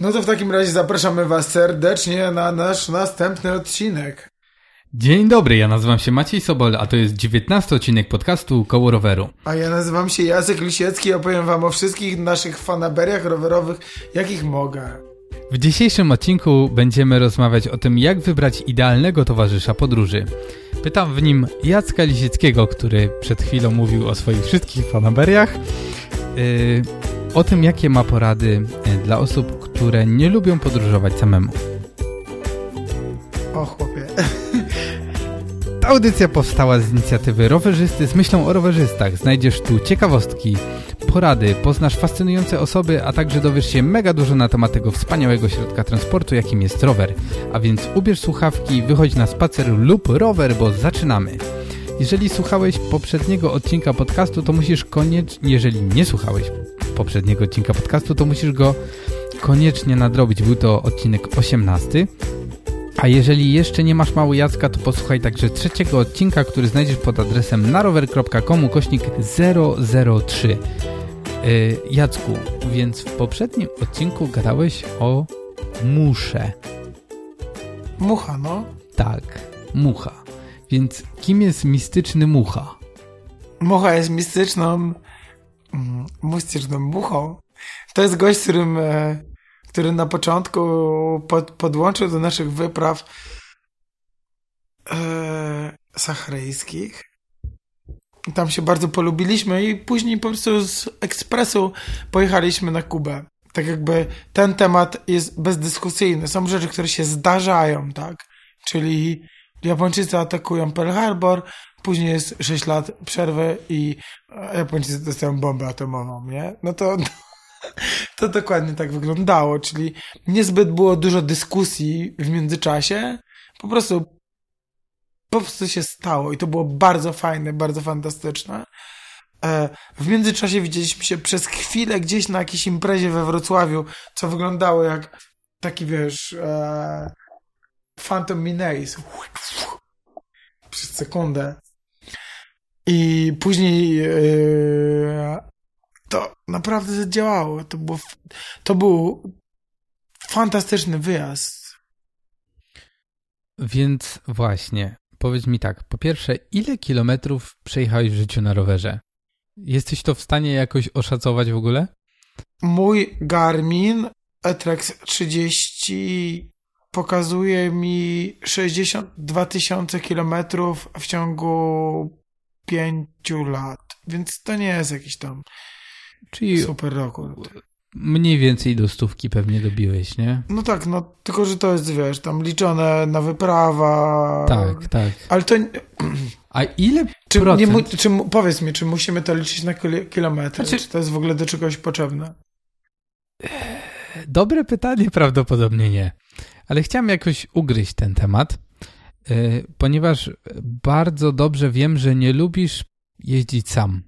No to w takim razie zapraszamy Was serdecznie na nasz następny odcinek. Dzień dobry, ja nazywam się Maciej Sobol, a to jest 19 odcinek podcastu Koło Roweru. A ja nazywam się Jacek Lisiecki i opowiem Wam o wszystkich naszych fanaberiach rowerowych, jakich mogę. W dzisiejszym odcinku będziemy rozmawiać o tym, jak wybrać idealnego towarzysza podróży. Pytam w nim Jacka Lisieckiego, który przed chwilą mówił o swoich wszystkich fanaberiach, yy, o tym, jakie ma porady yy, dla osób, które nie lubią podróżować samemu. O chłopie. Ta audycja powstała z inicjatywy Rowerzysty z myślą o rowerzystach. Znajdziesz tu ciekawostki, porady, poznasz fascynujące osoby, a także dowiesz się mega dużo na temat tego wspaniałego środka transportu, jakim jest rower. A więc ubierz słuchawki, wychodź na spacer lub rower, bo zaczynamy. Jeżeli słuchałeś poprzedniego odcinka podcastu, to musisz koniecznie, jeżeli nie słuchałeś poprzedniego odcinka podcastu, to musisz go koniecznie nadrobić. Był to odcinek 18. A jeżeli jeszcze nie masz mały Jacka, to posłuchaj także trzeciego odcinka, który znajdziesz pod adresem narower.com kośnik 003. Yy, Jacku, więc w poprzednim odcinku gadałeś o musze. Mucha, no. Tak, mucha. Więc kim jest mistyczny mucha? Mucha jest mistyczną, mm, mistyczną muchą. To jest gość, którym, e, który na początku pod, podłączył do naszych wypraw e. Tam się bardzo polubiliśmy i później po prostu z ekspresu pojechaliśmy na Kubę. Tak jakby ten temat jest bezdyskusyjny. Są rzeczy, które się zdarzają, tak? Czyli Japończycy atakują Pearl Harbor, później jest 6 lat przerwy i Japończycy dostają bombę atomową, nie? No to, to dokładnie tak wyglądało, czyli niezbyt było dużo dyskusji w międzyczasie, po prostu po prostu się stało i to było bardzo fajne, bardzo fantastyczne. E, w międzyczasie widzieliśmy się przez chwilę gdzieś na jakiejś imprezie we Wrocławiu, co wyglądało jak taki, wiesz, e, Phantom Menace. Przez sekundę. I później yy, to naprawdę zadziałało. To, było, to był fantastyczny wyjazd. Więc właśnie, powiedz mi tak. Po pierwsze, ile kilometrów przejechałeś w życiu na rowerze? Jesteś to w stanie jakoś oszacować w ogóle? Mój Garmin Etrex 30 pokazuje mi 62 tysiące kilometrów w ciągu 5 lat. Więc to nie jest jakiś tam Czyli super rekord. mniej więcej do stówki pewnie dobiłeś, nie? No tak, no tylko, że to jest, wiesz, tam liczone na wyprawa. Tak, tak. Ale to... A ile Czy, procent? nie, czy, powiedz mi, czy musimy to liczyć na kil- kilometry? Znaczy- Czy to jest w ogóle do czegoś potrzebne? Dobre pytanie, prawdopodobnie nie. Ale chciałem jakoś ugryźć ten temat, yy, ponieważ bardzo dobrze wiem, że nie lubisz jeździć sam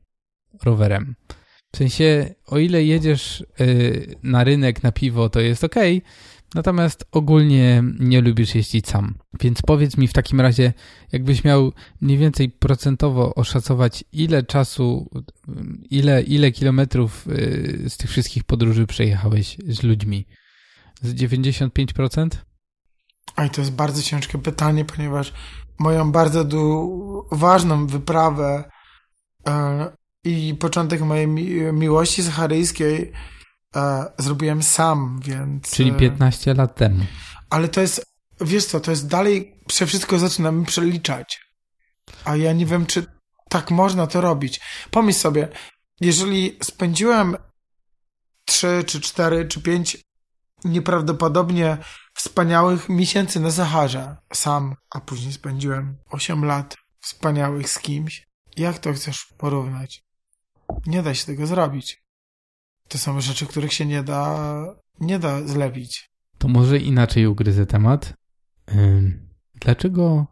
rowerem. W sensie, o ile jedziesz yy, na rynek na piwo, to jest ok, natomiast ogólnie nie lubisz jeździć sam. Więc powiedz mi w takim razie, jakbyś miał mniej więcej procentowo oszacować, ile czasu, ile, ile kilometrów yy, z tych wszystkich podróży przejechałeś z ludźmi? Z 95%? Oj, to jest bardzo ciężkie pytanie, ponieważ moją bardzo du- ważną wyprawę e, i początek mojej mi- miłości saharyjskiej e, zrobiłem sam, więc... Czyli e, 15 lat temu. Ale to jest, wiesz co, to jest dalej, prze wszystko zaczynamy przeliczać. A ja nie wiem, czy tak można to robić. Pomyśl sobie, jeżeli spędziłem 3, czy 4, czy 5 nieprawdopodobnie wspaniałych miesięcy na Saharze sam, a później spędziłem 8 lat wspaniałych z kimś, jak to chcesz porównać? Nie da się tego zrobić. To są rzeczy, których się nie da, nie da zlepić. To może inaczej ugryzę temat. Ym, Dlaczego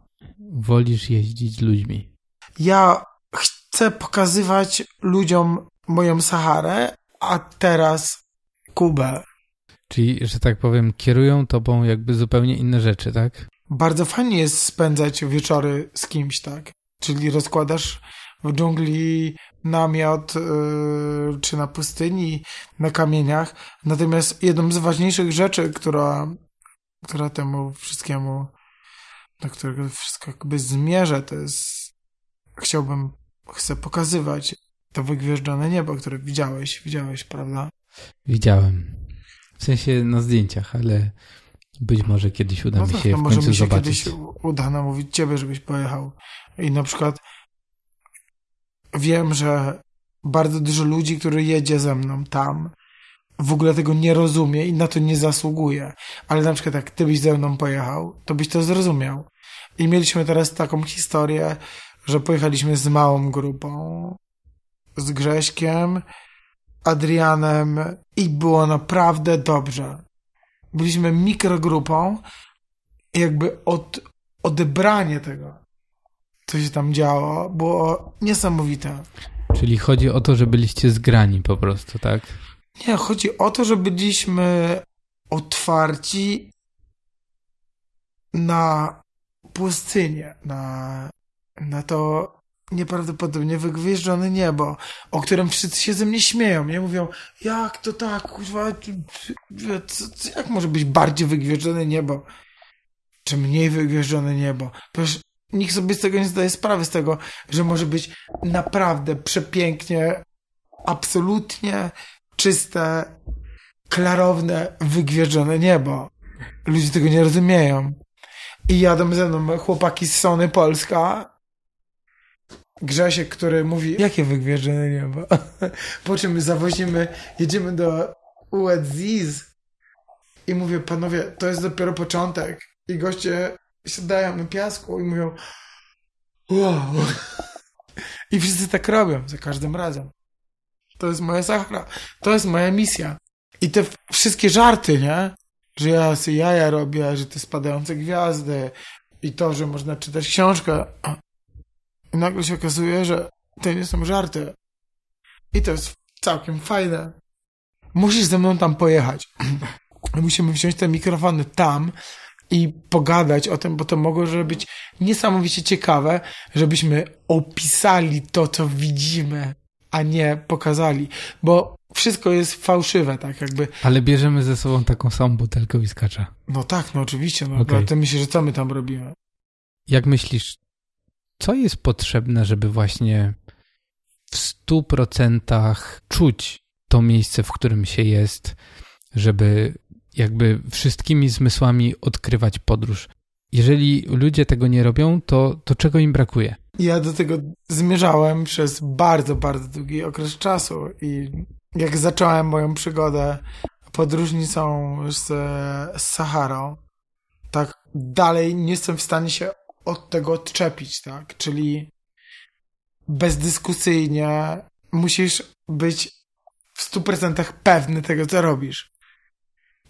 wolisz jeździć z ludźmi? ja chcę pokazywać ludziom moją Saharę, a teraz Kubę. Czyli, że tak powiem, kierują tobą jakby zupełnie inne rzeczy, tak? Bardzo fajnie jest spędzać wieczory z kimś, tak? Czyli rozkładasz w dżungli namiot yy, czy na pustyni, na kamieniach. Natomiast jedną z ważniejszych rzeczy, która, która temu wszystkiemu, do którego wszystko jakby zmierza, to jest chciałbym, chcę pokazywać to wygwieżdżone niebo, które widziałeś, widziałeś, prawda? Widziałem. W sensie na zdjęciach, ale być może kiedyś uda no mi tak, się no w może końcu mi się zobaczyć. kiedyś uda namówić ciebie, żebyś pojechał. I na przykład wiem, że bardzo dużo ludzi, który jedzie ze mną tam, w ogóle tego nie rozumie i na to nie zasługuje. Ale na przykład jak ty byś ze mną pojechał, to byś to zrozumiał. I mieliśmy teraz taką historię, że pojechaliśmy z małą grupą, z Grześkiem, Adrianem i było naprawdę dobrze. Byliśmy mikrogrupą i jakby od, odebranie tego, co się tam działo, było niesamowite. Czyli chodzi o to, że byliście zgrani po prostu, tak? Nie, chodzi o to, że byliśmy otwarci na pustynię, na, na to nieprawdopodobnie wygwieżdżone niebo, o którym wszyscy się ze mnie śmieją. Nie mówią, jak to tak, kurwa, jak może być bardziej wygwieżdżone niebo, czy mniej wygwieżdżone niebo? Przecież nikt sobie z tego nie zdaje sprawy, z tego, że może być naprawdę przepięknie, absolutnie czyste, klarowne, wygwieżdżone niebo. Ludzie tego nie rozumieją. I jadą ze mną chłopaki z Sony Polska, Grzesiek, który mówi, jakie wygwieżdżone niebo? po czym zawozimy, jedziemy do Uedziz i mówię, panowie, to jest dopiero początek. I goście siadają na piasku i mówią, wow. I wszyscy tak robią za każdym razem. To jest moja Sahara. To jest moja misja. I te wszystkie żarty, nie? Że ja sobie jaja robię, że te spadające gwiazdy i to, że można czytać książkę. I nagle się okazuje, że to nie są żarty. I to jest całkiem fajne. Musisz ze mną tam pojechać. Musimy wziąć te mikrofony tam i pogadać o tym, bo to mogło być niesamowicie ciekawe, żebyśmy opisali to, co widzimy, a nie pokazali. Bo wszystko jest fałszywe, tak jakby. Ale bierzemy ze sobą taką samą butelkę whiskacza. No tak, no oczywiście. No, okay. myślę, że co my tam robimy? Jak myślisz, co jest potrzebne, żeby właśnie w stu procentach czuć to miejsce, w którym się jest, żeby jakby wszystkimi zmysłami odkrywać podróż? Jeżeli ludzie tego nie robią, to, to czego im brakuje? Ja do tego zmierzałem przez bardzo, bardzo długi okres czasu i jak zacząłem moją przygodę podróżnicą z Saharą, tak dalej nie jestem w stanie się od tego odczepić, tak? Czyli bezdyskusyjnie musisz być w stu procentach pewny tego, co robisz.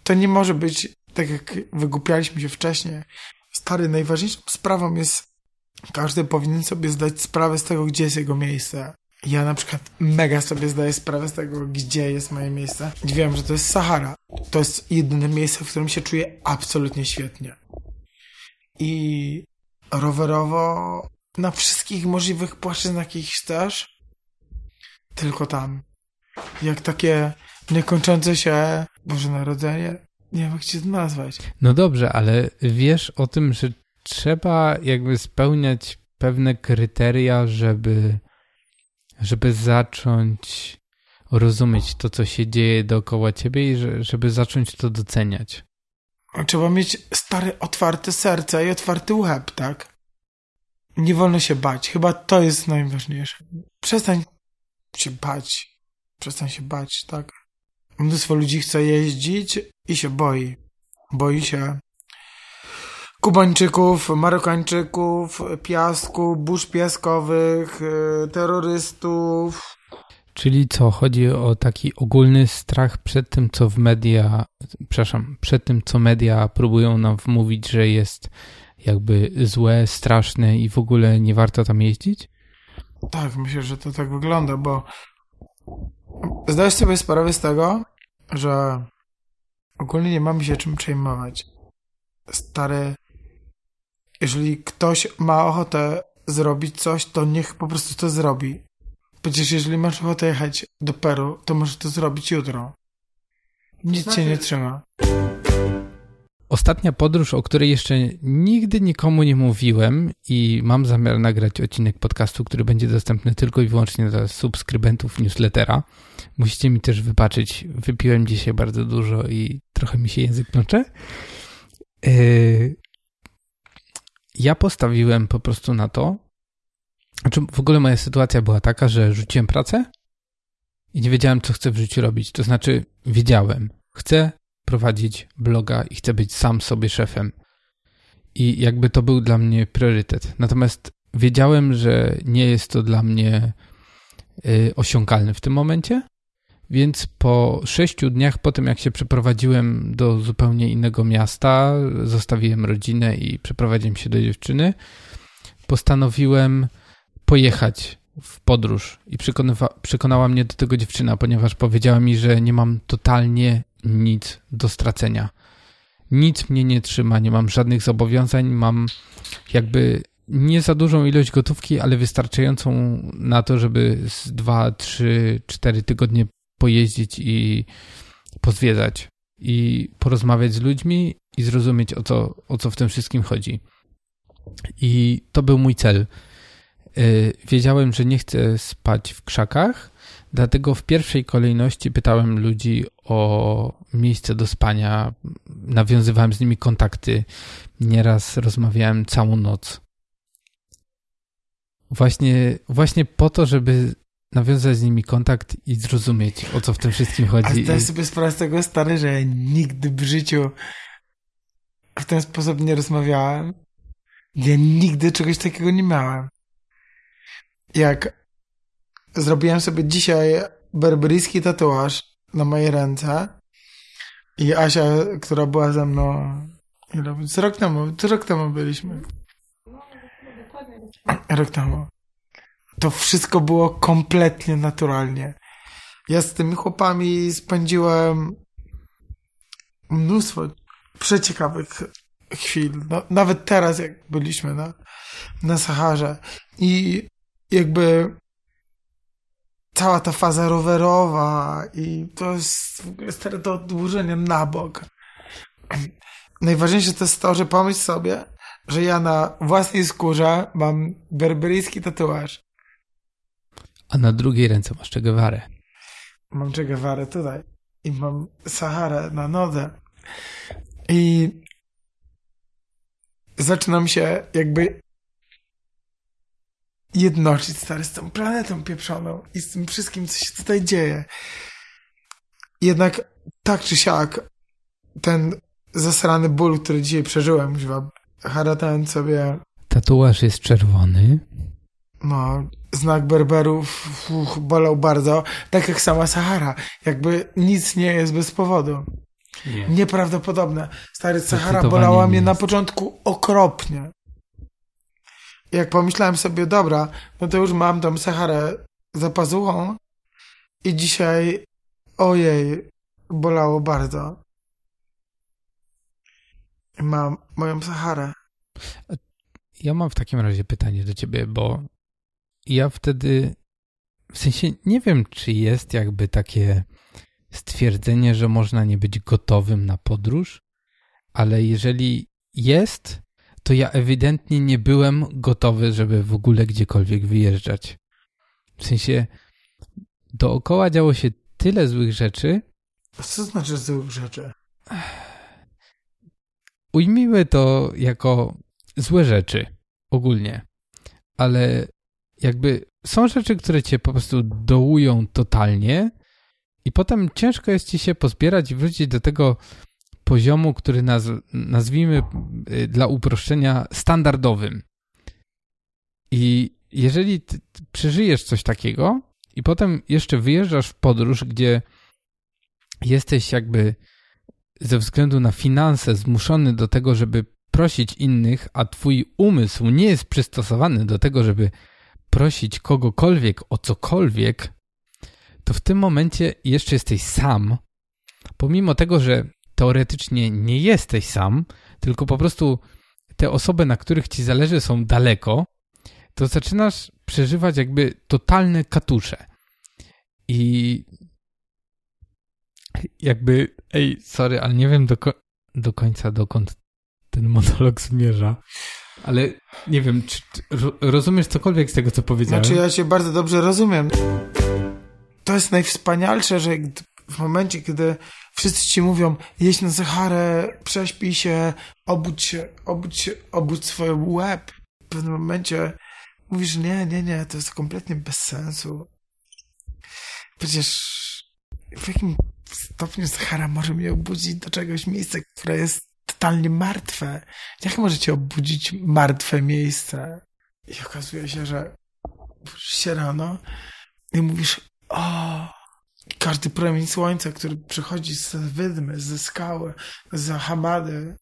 To nie może być, tak jak wygłupialiśmy się wcześniej, stary, najważniejszą sprawą jest, każdy powinien sobie zdać sprawę z tego, gdzie jest jego miejsce. Ja na przykład mega sobie zdaję sprawę z tego, gdzie jest moje miejsce. Wiem, że to jest Sahara. To jest jedyne miejsce, w którym się czuję absolutnie świetnie. I rowerowo na wszystkich możliwych płaszczyznach, jakich chcesz, tylko tam. Jak takie niekończące się Boże Narodzenie, nie wiem jak to nazwać. No dobrze, ale wiesz o tym, że trzeba jakby spełniać pewne kryteria, żeby, żeby zacząć rozumieć to, co się dzieje dookoła ciebie i że, żeby zacząć to doceniać. Trzeba mieć stare, otwarte serce i otwarty łeb, tak? Nie wolno się bać. Chyba to jest najważniejsze. Przestań się bać. Przestań się bać, tak? Mnóstwo ludzi chce jeździć i się boi. Boi się Kubańczyków, Marokańczyków, piasku, burz piaskowych, y, terrorystów. Czyli co, chodzi o taki ogólny strach przed tym, co w media, przepraszam, przed tym, co media próbują nam wmówić, że jest jakby złe, straszne i w ogóle nie warto tam jeździć? Tak, myślę, że to tak wygląda, bo zdajesz sobie sprawę z tego, że ogólnie nie mamy się czym przejmować. Stary, jeżeli ktoś ma ochotę zrobić coś, to niech po prostu to zrobi. Przecież jeżeli masz ochotę jechać do Peru, to możesz to zrobić jutro. Nic znaczy... cię nie trzyma. Ostatnia podróż, o której jeszcze nigdy nikomu nie mówiłem i mam zamiar nagrać odcinek podcastu, który będzie dostępny tylko i wyłącznie dla subskrybentów newslettera. Musicie mi też wybaczyć, wypiłem dzisiaj bardzo dużo i trochę mi się język plącze. Yy, ja postawiłem po prostu na to, znaczy w ogóle moja sytuacja była taka, że rzuciłem pracę i nie wiedziałem, co chcę w życiu robić. To znaczy, wiedziałem, chcę prowadzić bloga i chcę być sam sobie szefem. I jakby to był dla mnie priorytet. Natomiast wiedziałem, że nie jest to dla mnie y, osiągalne w tym momencie, więc po sześciu dniach po tym, jak się przeprowadziłem do zupełnie innego miasta, zostawiłem rodzinę i przeprowadziłem się do dziewczyny, postanowiłem pojechać w podróż i przekonała mnie do tego dziewczyna, ponieważ powiedziała mi, że nie mam totalnie nic do stracenia. Nic mnie nie trzyma, nie mam żadnych zobowiązań, mam jakby nie za dużą ilość gotówki, ale wystarczającą na to, żeby z dwa, trzy, cztery tygodnie pojeździć i pozwiedzać i porozmawiać z ludźmi i zrozumieć o co, o co w tym wszystkim chodzi. I to był mój cel. Y, wiedziałem, że nie chcę spać w krzakach, dlatego w pierwszej kolejności pytałem ludzi o miejsce do spania, nawiązywałem z nimi kontakty, nieraz rozmawiałem całą noc. Właśnie, właśnie po to, żeby nawiązać z nimi kontakt i zrozumieć, o co w tym wszystkim chodzi. A zdaj sobie sprawę z tego, stary, że nigdy w życiu w ten sposób nie rozmawiałem. Ja nigdy czegoś takiego nie miałem jak zrobiłem sobie dzisiaj berberyjski tatuaż na mojej ręce i Asia, która była ze mną ile, co rok temu, co rok temu byliśmy? Rok temu. To wszystko było kompletnie naturalnie. Ja z tymi chłopami spędziłem mnóstwo przeciekawych chwil. No, nawet teraz, jak byliśmy na, na Saharze. I jakby cała ta faza rowerowa i to jest w ogóle stare do odłożenia na bok. Najważniejsze to jest to, że pomyśl sobie, że ja na własnej skórze mam berberyjski tatuaż. A na drugiej ręce masz Che Guevara. Mam Che Guevara tutaj. I mam Saharę na nodze. I zaczynam się jakby jednoczyć, stary, z tą planetą pieprzoną i z tym wszystkim, co się tutaj dzieje. Jednak tak czy siak, ten zasrany ból, który dzisiaj przeżyłem, chyba haratałem sobie... Tatuaż jest czerwony. No, znak Berberów uch, bolał bardzo, tak jak sama Sahara. Jakby nic nie jest bez powodu. Nie. Nieprawdopodobne. Stary, Sahara bolała mnie na początku okropnie jak pomyślałem sobie, dobra, no to już mam tą Saharę za pazuchą i dzisiaj, ojej, bolało bardzo. Mam moją Saharę. Ja mam w takim razie pytanie do ciebie, bo ja wtedy, w sensie nie wiem, czy jest jakby takie stwierdzenie, że można nie być gotowym na podróż, ale jeżeli jest, to ja ewidentnie nie byłem gotowy, żeby w ogóle gdziekolwiek wyjeżdżać. W sensie dookoła działo się tyle złych rzeczy. Co znaczy złych rzeczy? Ujmijmy to jako złe rzeczy ogólnie, ale jakby są rzeczy, które cię po prostu dołują totalnie i potem ciężko jest ci się pozbierać i wrócić do tego poziomu, który naz nazwijmy y, dla uproszczenia standardowym. I jeżeli przeżyjesz coś takiego i potem jeszcze wyjeżdżasz w podróż, gdzie jesteś jakby ze względu na finanse zmuszony do tego, żeby prosić innych, a twój umysł nie jest przystosowany do tego, żeby prosić kogokolwiek o cokolwiek, to w tym momencie jeszcze jesteś sam, pomimo tego, że teoretycznie nie jesteś sam, tylko po prostu te osoby, na których ci zależy, są daleko. to zaczynasz przeżywać jakby totalne katusze. I jakby, ej, sorry, ale nie wiem do, ko do końca dokąd ten monolog zmierza. Ale nie wiem, czy, czy rozumiesz cokolwiek z tego, co powiedziałem? Znaczy, ja cię bardzo dobrze rozumiem. To jest najwspanialsze, że w momencie, kiedy wszyscy ci mówią, jeźdź na Saharę, prześpij się, obudź się, obudź się, obudź swój łeb. W pewnym momencie mówisz, nie, nie, nie, to jest kompletnie bez sensu. Przecież w jakim stopniu Sahara może mnie obudzić do czegoś miejsca, które jest totalnie martwe. Jak możecie obudzić martwe miejsce? I okazuje się, że się rano i mówisz, o, każdy promień słońca, który przychodzi z wydmy, ze skały, z hamady,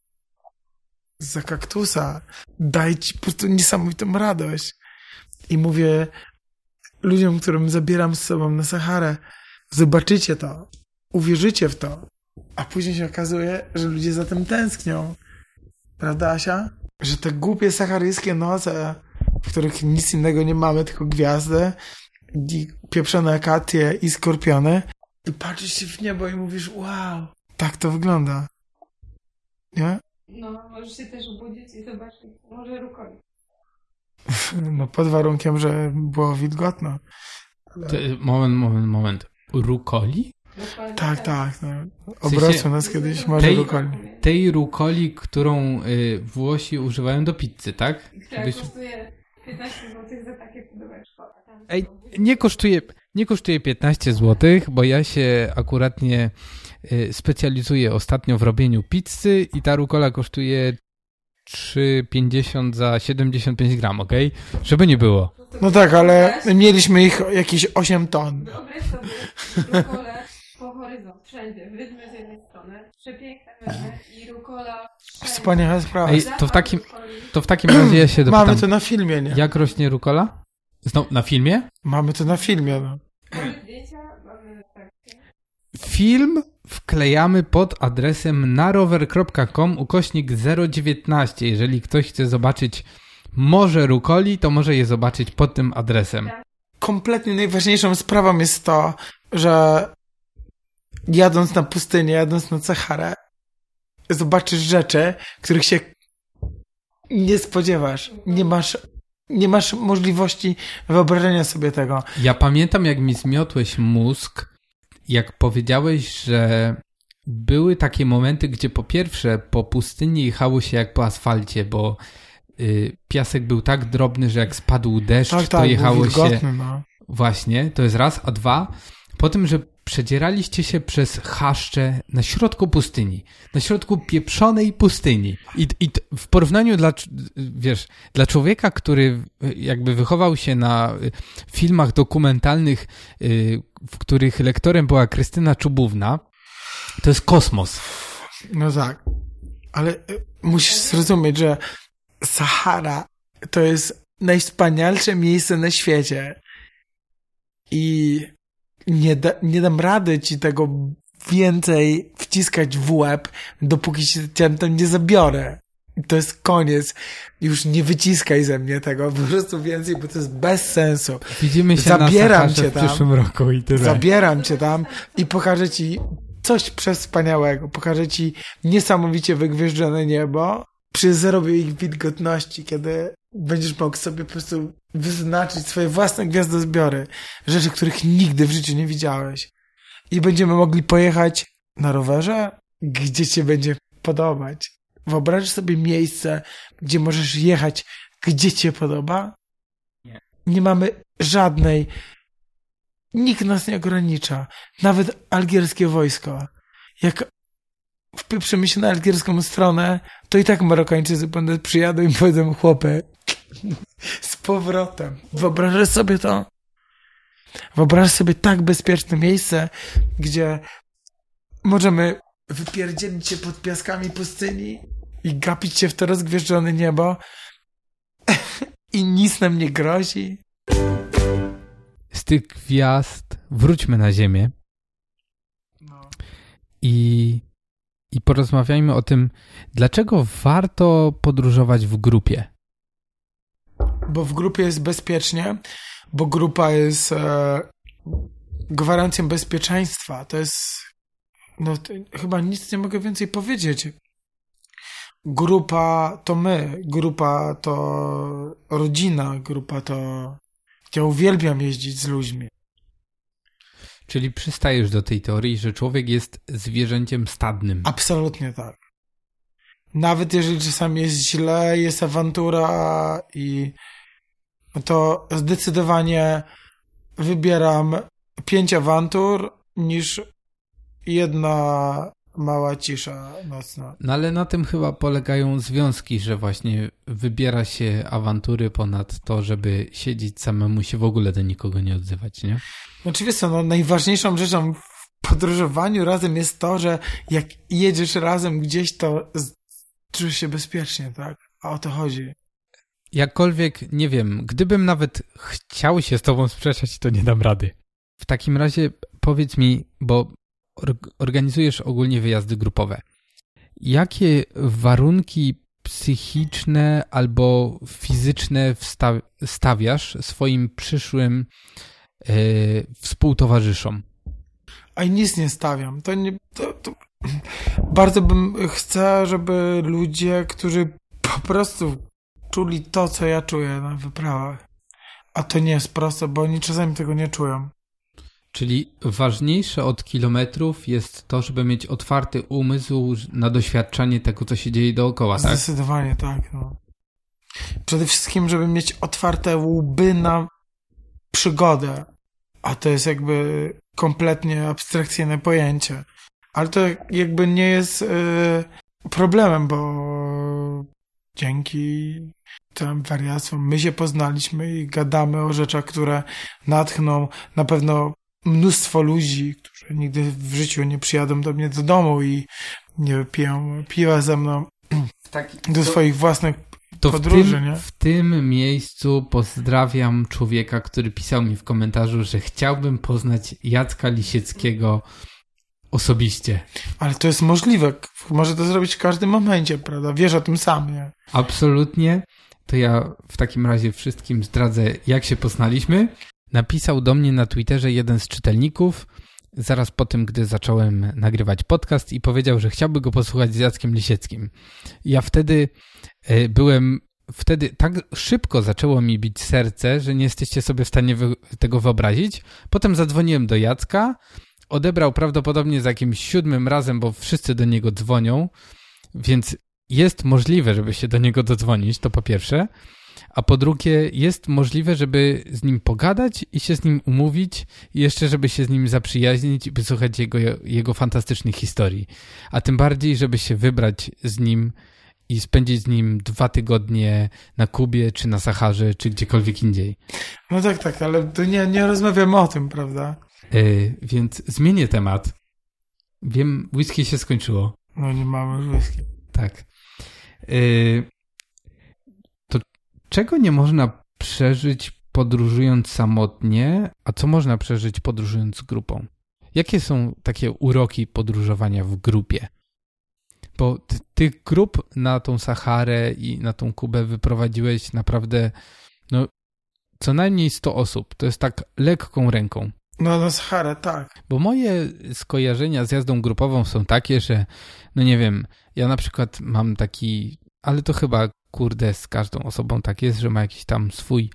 z kaktusa, daje ci po prostu niesamowitą radość. I mówię ludziom, którym zabieram z sobą na Saharę, zobaczycie to, uwierzycie w to, a później się okazuje, że ludzie za tym tęsknią. Prawda, Asia? Że te głupie sacharyjskie noce, w których nic innego nie mamy, tylko gwiazdy, i pieprzone akatie i skorpiony, i patrzysz się w niebo i mówisz, wow, tak to wygląda. Nie? No, możesz się też obudzić i zobaczyć, może rukoli. No, pod warunkiem, że było wilgotno. Ale... moment, moment, moment. Rukoli? Tak, tak. No. Obrosło w sensie nas kiedyś może tej, rukoli. Tej rukoli, którą y, Włosi używają do pizzy, tak? Która Byś... kosztuje 15 zł za takie pudełeczko. Ej, nie kosztuje, nie kosztuje 15 zł, bo ja się akurat nie y, specjalizuję ostatnio w robieniu pizzy i ta rukola kosztuje 3,50 za 75 gram, ok? Żeby nie było. No tak, ale mieliśmy ich jakieś 8 ton. Wyobraź sobie rukolę horyzont, wszędzie, wydmy z jednej strony, przepiękne wydmy i rukola Wspaniała sprawa. Ej, to w takim, to w takim razie ja się dopytam. Mamy to na filmie, nie? Jak rośnie rukola? Znowu, na filmie? Mamy to na filmie, no. Mamy zdjęcia, mamy Film wklejamy pod adresem narower.com ukośnik 019. Jeżeli ktoś chce zobaczyć morze rukoli, to może je zobaczyć pod tym adresem. Kompletnie najważniejszą sprawą jest to, że jadąc na pustynię, jadąc na Saharę, zobaczysz rzeczy, których się nie spodziewasz. Nie masz, nie masz możliwości wyobrażenia sobie tego. Ja pamiętam, jak mi zmiotłeś mózg, jak powiedziałeś, że były takie momenty, gdzie po pierwsze po pustyni jechało się jak po asfalcie, bo y, piasek był tak drobny, że jak spadł deszcz, tak, to tak, jechało się. No. Właśnie, to jest raz, a dwa, po tym, że przedzieraliście się przez chaszcze na środku pustyni, na środku pieprzonej pustyni. I, I w porównaniu dla, wiesz, dla człowieka, który jakby wychował się na filmach dokumentalnych, y, w których lektorem była Krystyna Czubówna, to jest kosmos. No tak, ale y, musisz zrozumieć, że Sahara to jest najwspanialsze miejsce na świecie. I nie, da, nie dam rady ci tego więcej wciskać w łeb, dopóki się cię tam nie zabiorę. to jest koniec. Już nie wyciskaj ze mnie tego po prostu więcej, bo to jest bez sensu. Widzimy się Zabieram na cię tam, w przyszłym roku i tyle. Zabieram cię tam i pokażę ci coś przewspaniałego. Pokażę ci niesamowicie wygwieżdżone niebo przy zerowej ich wilgotności, kiedy będziesz mógł sobie po prostu wyznaczyć swoje własne gwiazdozbiory, rzeczy, których nigdy w życiu nie widziałeś. I będziemy mogli pojechać na rowerze, gdzie cię będzie podobać. Wyobraź sobie miejsce, gdzie możesz jechać, gdzie cię podoba? Nie. Nie mamy żadnej. Nikt nas nie ogranicza. Nawet algierskie wojsko. Jak wpieprzymy się na algierską stronę, to i tak Marokańczycy będą przyjadą i powiedzą chłopy, z powrotem. Wyobrażasz sobie to? Wyobrażasz sobie tak bezpieczne miejsce, gdzie możemy wypierdzielić się pod piaskami pustyni i gapić się w to rozgwieżdżone niebo i nic nam nie grozi. Z tych gwiazd wróćmy na ziemię no. i, i porozmawiajmy o tym, dlaczego warto podróżować w grupie. bo w grupie jest bezpiecznie, bo grupa jest e, gwarancją bezpieczeństwa. To jest, no to, chyba nic nie mogę więcej powiedzieć. Grupa to my, grupa to rodzina, grupa to... Ja uwielbiam jeździć z ludźmi. Czyli przystajesz do tej teorii, że człowiek jest zwierzęciem stadnym. Absolutnie tak. Nawet jeżeli czasami jest źle, jest awantura i to zdecydowanie wybieram pięć awantur niż jedna mała cisza nocna. No ale na tym chyba polegają związki, że właśnie wybiera się awantury ponad to, żeby siedzieć samemu się w ogóle do nikogo nie odzywać, nie? Oczywiście, no najważniejszą rzeczą w podróżowaniu razem jest to, że jak jedziesz razem gdzieś, to czujesz się bezpiecznie, tak? A o to chodzi. Jakkolwiek, nie wiem, gdybym nawet chciał się z tobą sprzeczać, to nie dam rady. W takim razie powiedz mi, bo organizujesz ogólnie wyjazdy grupowe. Jakie warunki psychiczne albo fizyczne stawiasz swoim przyszłym yy, współtowarzyszom? A nic nie stawiam. To nie. To, to... Bardzo bym chcę, żeby ludzie, którzy po prostu czuli to, co ja czuję na wyprawach. A to nie jest proste, bo oni czasami tego nie czują. Czyli ważniejsze od kilometrów jest to, żeby mieć otwarty umysł na doświadczanie tego, co się dzieje dookoła, tak? Zdecydowanie tak. No. Przede wszystkim, żeby mieć otwarte łby na przygodę. A to jest jakby kompletnie abstrakcyjne pojęcie. Ale to jakby nie jest yy, problemem, bo dzięki tym wariacjom my się poznaliśmy i gadamy o rzeczach, które natchną na pewno mnóstwo ludzi, którzy nigdy w życiu nie przyjadą do mnie do domu i nie piją piwa ze mną Taki, do to, swoich własnych to podróży, w tym, nie? w tym miejscu pozdrawiam człowieka, który pisał mi w komentarzu, że chciałbym poznać Jacka Lisieckiego osobiście. Ale to jest możliwe. Może to zrobić w każdym momencie, prawda? Wiesz o tym sam, nie? Absolutnie. To ja w takim razie wszystkim zdradzę, jak się poznaliśmy. Napisał do mnie na Twitterze jeden z czytelników, zaraz po tym, gdy zacząłem nagrywać podcast i powiedział, że chciałby go posłuchać z Jackiem Lisieckim. Ja wtedy e, byłem, wtedy tak szybko zaczęło mi bić serce, że nie jesteście sobie w stanie tego wyobrazić. Potem zadzwoniłem do Jacka, odebrał prawdopodobnie za jakimś siódmym razem, bo wszyscy do niego dzwonią, więc jest możliwe, żeby się do niego dodzwonić, to po pierwsze a po drugie jest możliwe, żeby z nim pogadać i się z nim umówić i jeszcze, żeby się z nim zaprzyjaźnić i wysłuchać jego, jego fantastycznych historii. A tym bardziej, żeby się wybrać z nim i spędzić z nim dwa tygodnie na Kubie, czy na Saharze, czy gdziekolwiek indziej. No tak, tak, ale tu nie, nie rozmawiamy o tym, prawda? Yy, więc zmienię temat. Wiem, whisky się skończyło. No nie mamy już whisky. Tak. Yy, Czego nie można przeżyć podróżując samotnie, a co można przeżyć podróżując z grupą? Jakie są takie uroki podróżowania w grupie? Bo ty, tych grup na tą Saharę i na tą Kubę wyprowadziłeś naprawdę no, co najmniej 100 osób. To jest tak lekką ręką. No na Saharę, tak. Bo moje skojarzenia z jazdą grupową są takie, że no nie wiem, ja na przykład mam taki, ale to chyba kurde, z każdą osobą tak jest, że ma jakiś tam swój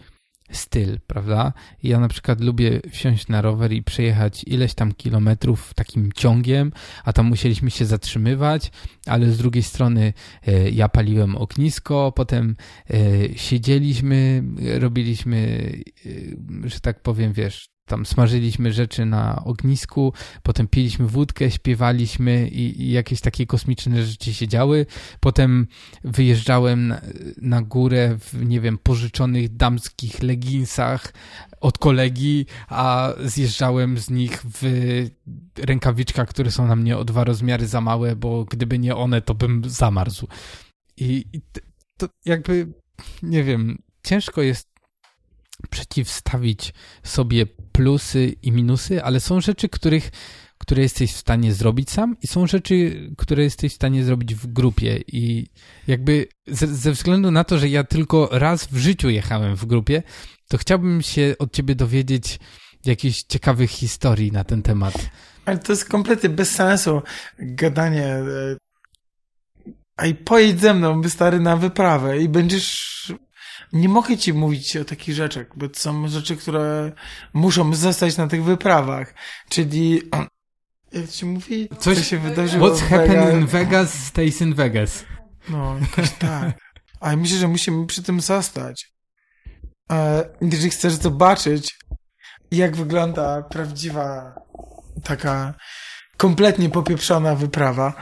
styl, prawda? Ja na przykład lubię wsiąść na rower i przejechać ileś tam kilometrów takim ciągiem, a tam musieliśmy się zatrzymywać, ale z drugiej strony e, ja paliłem ognisko, potem e, siedzieliśmy, robiliśmy, e, że tak powiem, wiesz, tam smażyliśmy rzeczy na ognisku, potem piliśmy wódkę, śpiewaliśmy i, i jakieś takie kosmiczne rzeczy się działy. Potem wyjeżdżałem na, na górę w, nie wiem, pożyczonych damskich leginsach od kolegi, a zjeżdżałem z nich w rękawiczkach, które są na mnie o dwa rozmiary za małe, bo gdyby nie one, to bym zamarzł. I, i to jakby, nie wiem, ciężko jest przeciwstawić sobie plusy i minusy, ale są rzeczy, których które jesteś w stanie zrobić sam i są rzeczy, które jesteś w stanie zrobić w grupie i jakby ze, ze względu na to, że ja tylko raz w życiu jechałem w grupie, to chciałbym się od ciebie dowiedzieć jakichś ciekawych historii na ten temat. Ale to jest kompletnie bez sensu gadanie. e, A i pojedź ze mną, stary, na wyprawę i będziesz... Nie mogę ci mówić o takich rzeczach, bo to są rzeczy, które muszą zostać na tych wyprawach. Czyli... Jak ci mówi? Coś- co się wydarzyło What's w happened in Vegas? Vegas stays in Vegas. No, jakoś tak. Ale myślę, że musimy przy tym zostać. E, jeżeli chcesz zobaczyć, jak wygląda prawdziwa, taka kompletnie popieprzona wyprawa,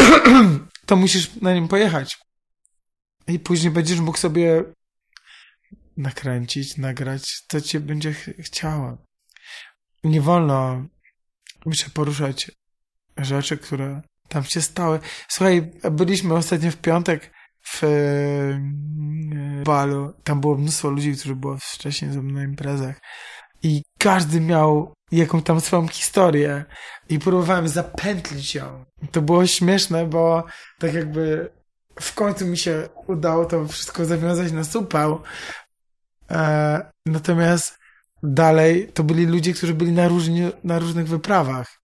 to musisz na nim pojechać. I później będziesz mógł sobie nakręcić, nagrać, co cię będzie ch- chciało. Nie wolno się poruszać rzeczy, które tam się stały. Słuchaj, byliśmy ostatnio w piątek w e, balu. Tam było mnóstwo ludzi, którzy było wcześniej ze mną na imprezach. I każdy miał jaką tam swoją historię. I próbowałem zapętlić ją. To było śmieszne, bo tak jakby w końcu mi się udało to wszystko zawiązać na supeł. E, natomiast dalej to byli ludzie, którzy byli na, różni, na różnych wyprawach.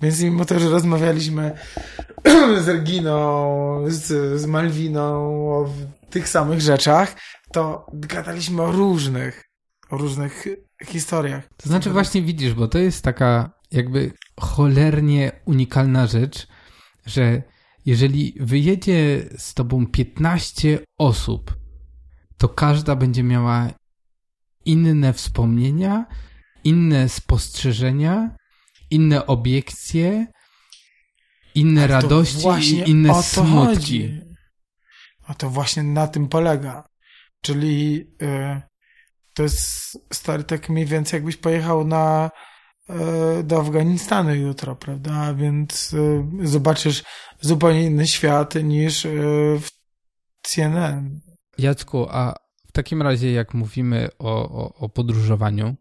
Więc mimo to, że rozmawialiśmy z Reginą, z, z Malwiną o tych samych rzeczach, to gadaliśmy o różnych, o różnych historiach. To znaczy właśnie widzisz, bo to jest taka jakby cholernie unikalna rzecz, że jeżeli wyjedzie z tobą 15 osób, to każda będzie miała inne wspomnienia, inne spostrzeżenia, inne obiekcje, inne radości i inne smutki. chodzi. A to właśnie na tym polega. Czyli y, to jest stary tak mniej więcej jakbyś pojechał na y, do Afganistanu jutro, prawda? Więc y, zobaczysz zupełnie inny świat niż w CNN. Jacku, a w takim razie jak mówimy o, o, o podróżowaniu,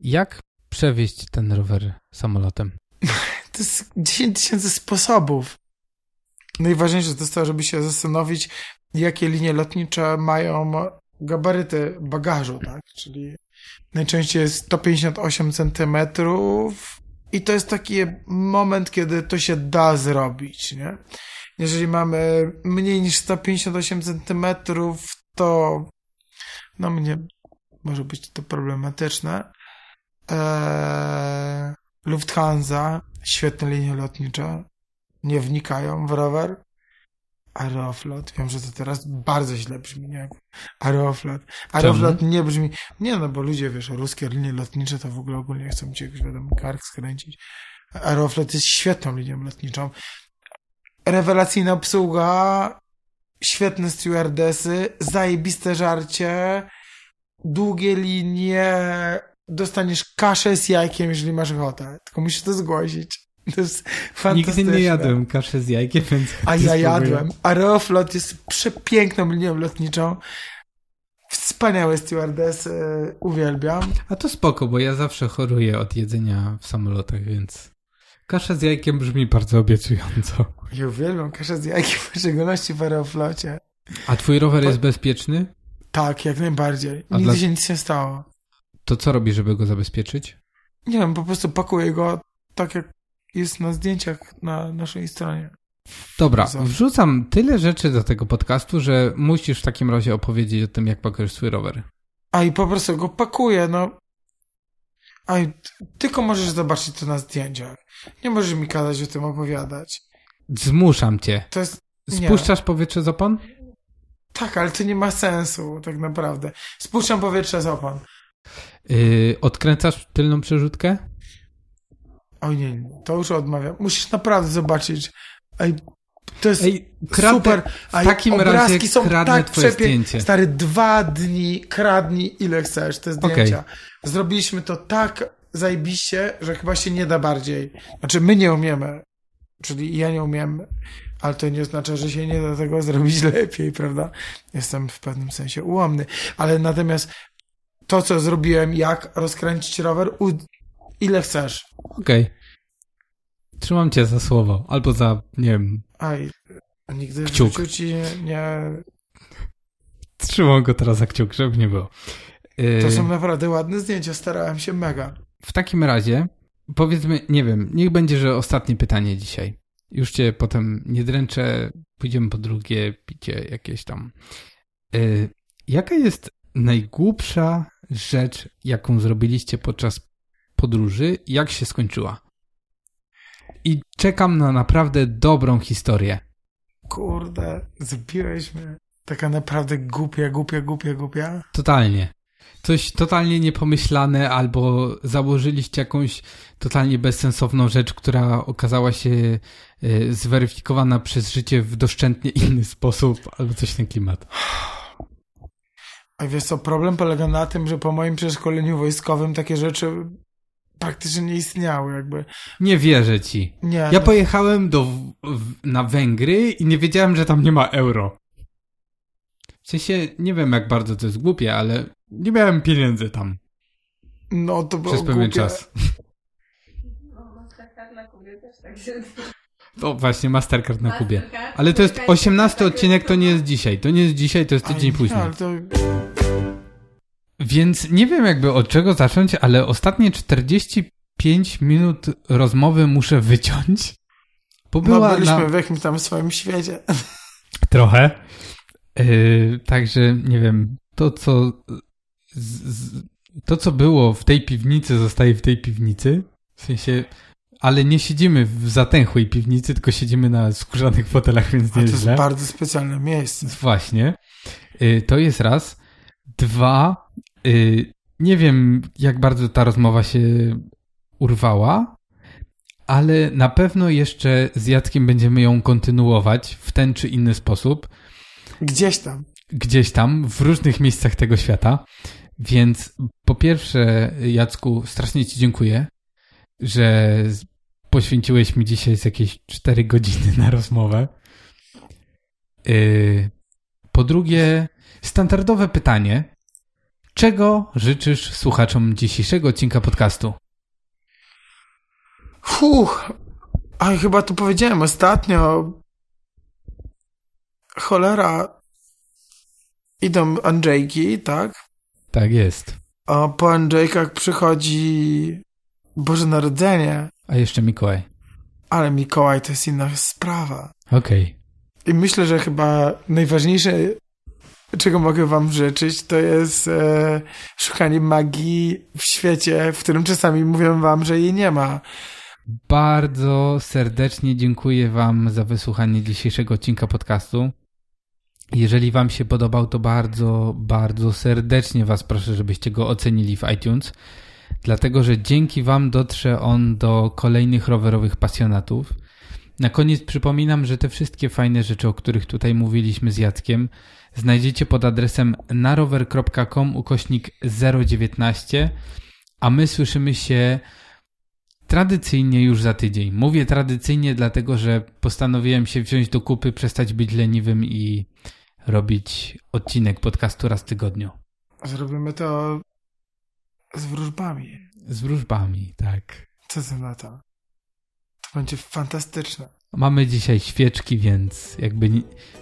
jak przewieźć ten rower samolotem? To jest 10 tysięcy sposobów. Najważniejsze to jest to, żeby się zastanowić, jakie linie lotnicze mają gabaryty bagażu, tak? Czyli najczęściej jest 158 centymetrów i to jest taki moment, kiedy to się da zrobić, nie? Jeżeli mamy mniej niż 158 centymetrów, to no mnie może być to problematyczne. Eee, Lufthansa, świetne linie lotnicze, nie wnikają w rower. Aeroflot, wiem, że to teraz bardzo źle brzmi, nie? Aeroflot. Aeroflot nie brzmi, nie no, bo ludzie, wiesz, ruskie linie lotnicze to w ogóle ogólnie chcą ci jakoś, wiadomo, kark skręcić. Aeroflot jest świetną linią lotniczą. Rewelacyjna obsługa, świetne stewardesy, zajebiste żarcie, długie linie, dostaniesz kaszę z jajkiem, jeżeli masz ochotę. Tylko musisz to zgłosić. To jest fantastyczne. Nigdy nie jadłem kaszy z jajkiem, więc... A ja jadłem. Aeroflot jest przepiękną linią lotniczą. Wspaniałe stewardesy, uwielbiam. A to spoko, bo ja zawsze choruję od jedzenia w samolotach, więc... Kasza z jajkiem brzmi bardzo obiecująco. Ja uwielbiam kaszę z jajkiem, w szczególności w Aeroflocie. A twój rower jest bezpieczny? Tak, jak najbardziej. A Nigdy dla- się nic nie stało. To co robisz, żeby go zabezpieczyć? Nie wiem, po prostu pakuję go tak, jak jest na zdjęciach na naszej stronie. Dobra, wrzucam tyle rzeczy do tego podcastu, że musisz w takim razie opowiedzieć o tym, jak pakujesz swój rower. A i po prostu go pakuję, no. A i t- tylko możesz zobaczyć to na zdjęciach. Nie możesz mi kazać o tym opowiadać. Zmuszam cię. To jest. Nie. Spuszczasz powietrze z opon? Tak, ale to nie ma sensu, tak naprawdę. Spuszczam powietrze z opon. Yy, odkręcasz tylną przerzutkę? Oj nie, to już odmawiam. Musisz naprawdę zobaczyć. Ej, to jest Ej, kradnę- super. w A takim obrazki razie są kradnę tak twoje przepiękne. Stary, dwa dni kradnij ile chcesz te zdjęcia. Zrobiliśmy to tak zajebiście, że chyba się nie da bardziej. Znaczy, my nie umiemy. Czyli ja nie umiem, ale to nie oznacza, że się nie da tego zrobić lepiej, prawda? Jestem w pewnym sensie ułomny. Ale natomiast to, co zrobiłem, jak rozkręcić rower, ile chcesz. Okej. Trzymam cię za słowo, albo za, nie wiem, Aj, nigdy Kciuk. w życiu ci nie... trzymam go teraz za kciuk, żeby nie było. To są naprawdę ładne zdjęcia, starałem się mega. W takim razie, powiedzmy, nie wiem, niech będzie, że ostatnie pytanie dzisiaj. Już cię potem nie dręczę, pójdziemy po drugie, picie jakieś tam. Yy, jaka jest najgłupsza rzecz, jaką zrobiliście podczas podróży? Jak się skończyła? I czekam na naprawdę dobrą historię. Kurde, zabiłeś mnie. Taka naprawdę głupia, głupia, głupia, głupia. Totalnie. Coś totalnie niepomyślane, albo założyliście jakąś totalnie bezsensowną rzecz, która okazała się y, zweryfikowana przez życie w doszczętnie inny sposób, albo coś w ten klimat. A wiesz co, problem polega na tym, że po moim przeszkoleniu wojskowym takie rzeczy praktycznie nie istniały, jakby. Nie wierzę ci. Nie. Ja no, pojechałem do, na Węgry i nie wiedziałem, że tam nie ma euro. W sensie, nie wiem jak bardzo to jest głupie, ale nie miałem pieniędzy tam no to było przez pewien głupie. czas. No, Mastercard na Kubie też tak się... To właśnie Mastercard na Kubie. Ale to jest Kubie, 18 tak odcinek, to nie jest dzisiaj. To nie jest dzisiaj, to jest tydzień nie, później. Więc nie wiem jakby od czego zacząć, ale ostatnie 45 minut rozmowy muszę wyciąć. Bo no, była byliśmy na... w jakimś tam swoim świecie. Trochę. Yy, także nie wiem, to co z, z, to co było w tej piwnicy zostaje w tej piwnicy. W sensie, ale nie siedzimy w zatęchłej piwnicy, tylko siedzimy na skórzanych fotelach, więc A nie to jest źle. bardzo specjalne miejsce. Właśnie. Y, To jest raz. Dwa. y, Nie wiem, jak bardzo ta rozmowa się urwała, ale na pewno jeszcze z Jackiem będziemy ją kontynuować w ten czy inny sposób, Gdzieś tam. gdzieś tam, w różnych miejscach tego świata. Więc po pierwsze, Jacku, strasznie Ci dziękuję, że poświęciłeś mi dzisiaj z jakieś 4 godziny na rozmowę. Yy, po drugie, standardowe pytanie. Czego życzysz słuchaczom dzisiejszego odcinka podcastu? Fuh. A chyba to powiedziałem ostatnio. Cholera. Idą Andrzejki, tak? Tak jest. A po Andrzejkach przychodzi Boże Narodzenie. A jeszcze Mikołaj. Ale Mikołaj to jest inna sprawa. Okej. I myślę, że chyba najważniejsze, czego mogę wam życzyć, to jest e, szukanie magii w świecie, w którym czasami mówią wam, że jej nie ma. Bardzo serdecznie dziękuję Wam za wysłuchanie dzisiejszego odcinka podcastu. Jeżeli Wam się podobał, to bardzo, bardzo serdecznie Was proszę, żebyście go ocenili w iTunes, dlatego że dzięki Wam dotrze on do kolejnych rowerowych pasjonatów. Na koniec przypominam, że te wszystkie fajne rzeczy, o których tutaj mówiliśmy z Jackiem, znajdziecie pod adresem narower.com ukośnik 019, a my słyszymy się Tradycyjnie już za tydzień. Mówię tradycyjnie, dlatego że postanowiłem się wziąć do kupy, przestać być leniwym i robić odcinek podcastu raz w tygodniu. Zrobimy to z wróżbami. Z wróżbami, tak. Co ty na to? To będzie fantastyczne. Mamy dzisiaj świeczki, więc jakby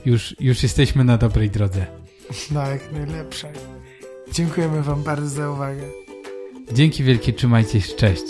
już, już jesteśmy na dobrej drodze. No, jak najlepsze. Dziękujemy wam bardzo za uwagę. Dzięki wielkie, trzymajcie się, cześć.